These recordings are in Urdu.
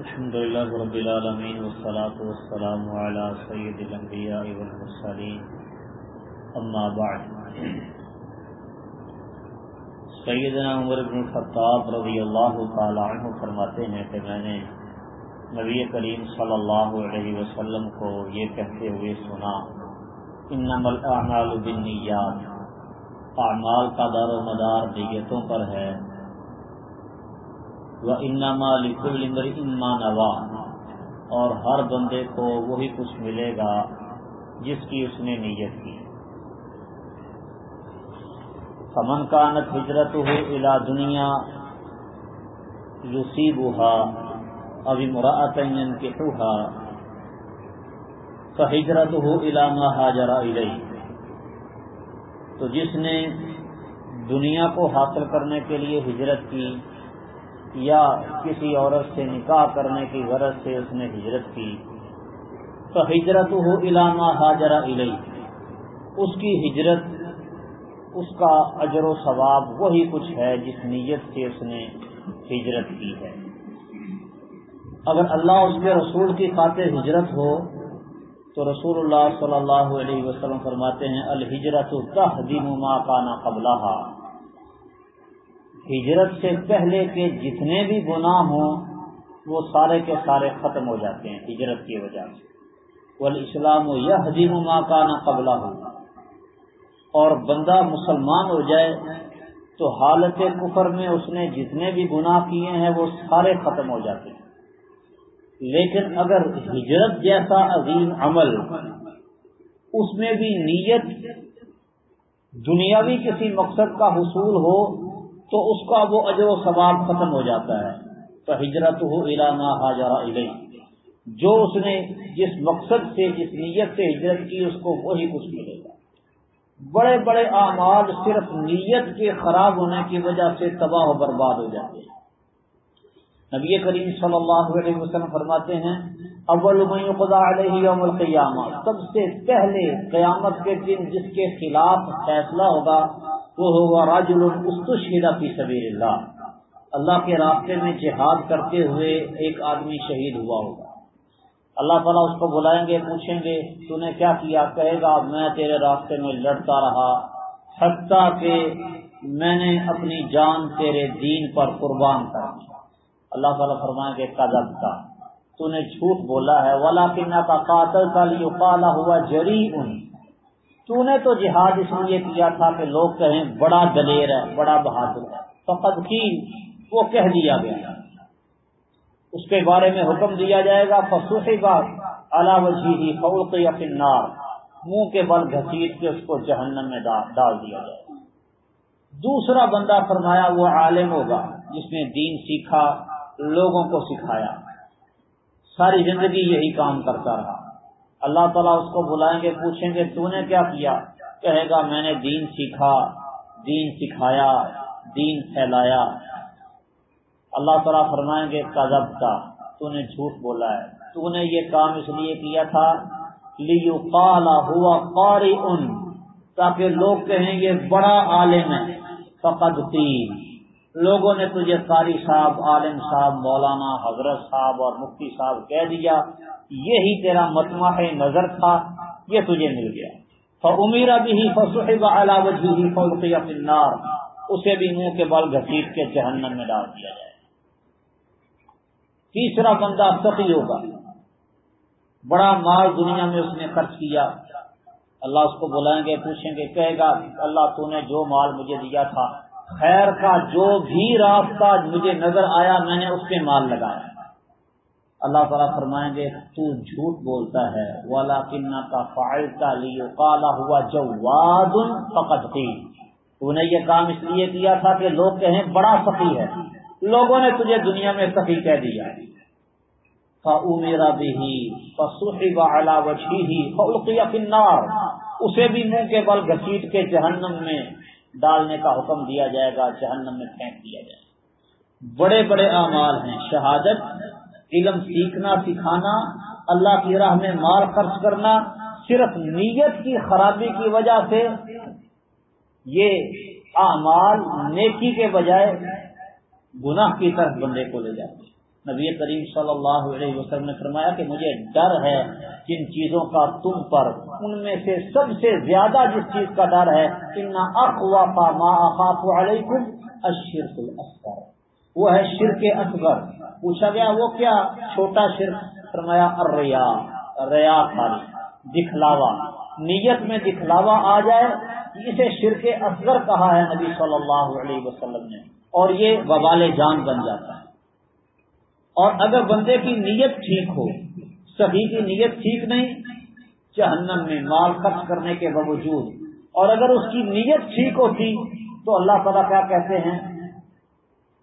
الحمد لله رب العالمين والصلاة والسلام على سيد الأنبياء والمرسلين. أما بعد. سیدنا عمر بن الخطاب رضی اللہ تعالی عنہ فرماتے ہیں کہ میں نے نبی کریم صلی اللہ علیہ وسلم کو یہ کہتے ہوئے سنا انما الاعمال بالنیات اعمال کا دار و مدار نیتوں پر ہے وہ انما لکل اما نوا اور ہر بندے کو وہی کچھ ملے گا جس کی اس نے نیت کی۔ فمن کانت ہجرت ہو الا دنیا یوسیب ہوا ابھی مراطین کے ہوا تو ہجرت ہو علامہ حاجرہ تو جس نے دنیا کو حاصل کرنے کے لیے ہجرت کی یا کسی عورت سے نکاح کرنے کی غرض سے اس نے ہجرت کی، تو ہجرت ہو علامہ حاجرہ علیہ اس کی ہجرت، اس کا اجر و ثواب وہی کچھ ہے جس نیت سے اس نے ہجرت کی ہے۔ اگر اللہ اس کے رسول کی خاطر ہجرت ہو، تو رسول اللہ صلی اللہ علیہ وسلم فرماتے ہیں الحجرت تحدیم ما کانا قبلہ ہجرت سے پہلے کے جتنے بھی گناہ ہوں، وہ سارے کے سارے ختم ہو جاتے ہیں ہجرت کی وجہ سے۔ وہ اسلام و یہ حدیم ماں کا نہ قبلہ۔ ہو اور بندہ مسلمان ہو جائے تو حالت کفر میں اس نے جتنے بھی گناہ کیے ہیں، وہ سارے ختم ہو جاتے ہیں۔ لیکن اگر ہجرت جیسا عظیم عمل اس میں بھی نیت دنیاوی کسی مقصد کا حصول ہو تو اس کا وہ اجر و ثواب ختم ہو جاتا ہے۔ تو ہجرت ہو علامہ حاجہ علیہ جو اس نے جس مقصد سے، جس نیت سے ہجرت کی، اس کو وہی کچھ ملے گا۔ بڑے بڑے اعمال صرف نیت کے خراب ہونے کی وجہ سے تباہ و برباد ہو جاتے ہیں۔ نبی کریم صلی اللہ علیہ وسلم فرماتے ہیں، اول خدا علیہ یوم القیامہ۔ سب سے پہلے قیامت کے دن جس کے خلاف فیصلہ ہوگا وہ ہوگا راج الشہدا فی سبیر اللہ اللہ کے راستے میں جہاد کرتے ہوئے ایک آدمی شہید ہوا ہوگا۔ اللہ تعالیٰ اس کو بلائیں گے، پوچھیں گے تو نے کیا کیا؟ کہے گا، میں تیرے راستے میں لڑتا رہا، حتیٰ کہ میں نے اپنی جان تیرے دین پر قربان کر دی۔ اللہ تعالیٰ فرمائیں گے، قدم کا تو نے جھوٹ بولا ہے ولا کنہ کا قاتل کا پالا ہوا جری ان تو نے تو جہاد اس لیے کیا تھا کہ لوگ کہیں بڑا دلیر ہے، بڑا بہادر ہے۔ فقط کی وہ کہہ دیا گیا۔ اس کے بارے میں حکم دیا جائے گا فصوصی بات اللہ وزی فوق یقینار منہ کے بل گھسیٹ کے اس کو جہنم میں ڈال دیا جائے۔ گا دوسرا بندہ فرمایا، وہ عالم ہوگا، جس نے دین سیکھا، لوگوں کو سکھایا۔ ساری زندگی یہی کام کرتا رہا۔ اللہ تعالیٰ اس کو بلائیں گے، پوچھیں گے، تو نے کیا کیا؟ کہے گا، میں نے دین سیکھا، دین سکھایا، دین پھیلایا۔ اللہ تعالیٰ فرمائیں گے کذب کا تو نے جھوٹ بولا ہے۔ تو نے یہ کام اس لیے کیا تھا لیو کالا ہوا قاری ان تاکہ لوگ کہیں یہ بڑا عالم ہے فقط تین لوگوں نے تجھے قاری صاحب، عالم صاحب، مولانا حضرت صاحب اور مفتی صاحب کہہ دیا، یہی تیرا متما نظر تھا، یہ تجھے مل گیا۔ امیرا بھی ہی فنار اسے بھی منہ کے بال گھسیٹ کے جہنم میں ڈال دیا جائے۔ تیسرا بندہ سخی ہوگا۔ بڑا مال دنیا میں اس نے خرچ کیا۔ اللہ اس کو بلائیں گے، پوچھیں گے، کہے گا، اللہ تو نے جو مال مجھے دیا تھا خیر کا جو بھی راستہ مجھے نظر آیا، میں نے اس پہ مال لگایا۔ اللہ تعالیٰ فرمائیں گے، تو جھوٹ بولتا ہے۔ والا کنہ کا فائدہ لیو کالا ہوا جو فقط تھی تو نے یہ کام اس لیے کیا تھا کہ لوگ کہیں بڑا سخی ہے۔ لوگوں نے تجھے دنیا میں سخی کہہ دیا۔ میرا بھی فنار اسے بھی منہ کے بل گھسیٹ کے جہنم میں۔ ڈالنے کا حکم دیا جائے گا، جہنم میں پھینک دیا جائے گا۔ بڑے بڑے اعمال ہیں۔ شہادت، علم سیکھنا، سکھانا، اللہ کی راہ میں مال خرچ کرنا، صرف نیت کی خرابی کی وجہ سے یہ اعمال نیکی کے بجائے گناہ کی طرف بندے کو لے جاتے ہیں۔ نبی کریم صلی اللہ علیہ وسلم نے فرمایا کہ مجھے ڈر ہے جن چیزوں کا تم پر، ان میں سے سب سے زیادہ جس چیز کا ڈر ہے علیکم اشرف الاصغر وہ ہے شرک اصغر پوچھا گیا، وہ کیا چھوٹا شرک؟ فرمایا اریا ریا خالی۔ دکھلاوا۔ نیت میں دکھلاوا آ جائے، اسے شرک اصغر کہا ہے نبی صلی اللہ علیہ وسلم نے۔ اور یہ وبال جان بن جاتا ہے۔ اور اگر بندے کی نیت ٹھیک ہو، سبھی کی نیت ٹھیک نہیں، جہنم میں مال خرچ کرنے کے باوجود، اور اگر اس کی نیت ٹھیک ہوتی تو اللہ تعالیٰ کیا کہتے ہیں؟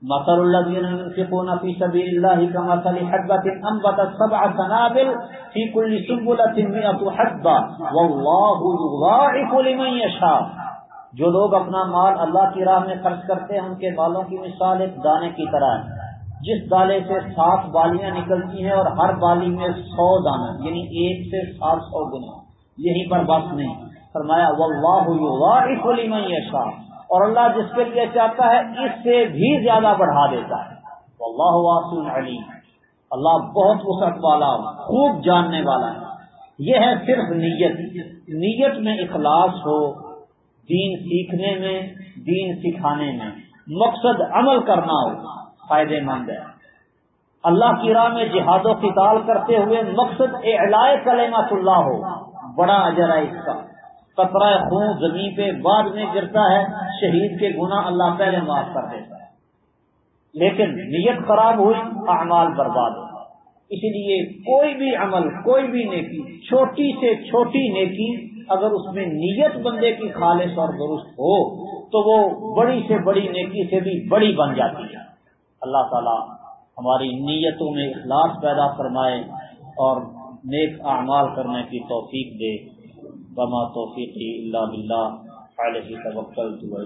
مسر الذين ينفقون في سبيل الله كمثل حبة أنبتت سبع سنابل في كل سنبلة مئة حبة والله يضاعف لمن يشاء۔ جو لوگ اپنا مال اللہ کی راہ میں خرچ کرتے ہیں، ان کے مالوں کی مثال ایک دانے کی طرح ہے۔ جس دالے سے سات بالیاں نکلتی ہیں اور ہر بالی میں سو دانا یعنی ایک سے سات سو گنا۔ یہیں پر بس نہیں۔ فرمایا، واللہ لمن یشاء اور اللہ جس کے لیے چاہتا ہے، اس سے بھی زیادہ بڑھا دیتا ہے۔ اللہ واسع علیم۔ اللہ بہت وسعت والا، خوب جاننے والا ہے۔ یہ ہے صرف نیت۔ نیت میں اخلاص ہو، دین سیکھنے میں، دین سکھانے میں۔ مقصد عمل کرنا ہو۔ فائدے مند ہے اللہ کی راہ میں جہاد و قتال کرتے ہوئے مقصد اعلائے کلمت اللہ ہو، بڑا اجر ہے اس کا۔ قطرہ خون زمین پہ بعد میں گرتا ہے، شہید کے گناہ اللہ پہلے معاف کر دیتا ہے۔ لیکن نیت خراب ہوئی، اعمال برباد ہو۔ اسی لیے کوئی بھی عمل، کوئی بھی نیکی، چھوٹی سے چھوٹی نیکی اگر اس میں نیت بندے کی خالص اور درست ہو، تو وہ بڑی سے بڑی نیکی سے بھی بڑی بن جاتی ہے۔ اللہ تعالی ہماری نیتوں میں اخلاص پیدا فرمائے اور نیک اعمال کرنے کی توفیق دے۔ بما توفیقی اللہ بلّہ علیہ توکل تو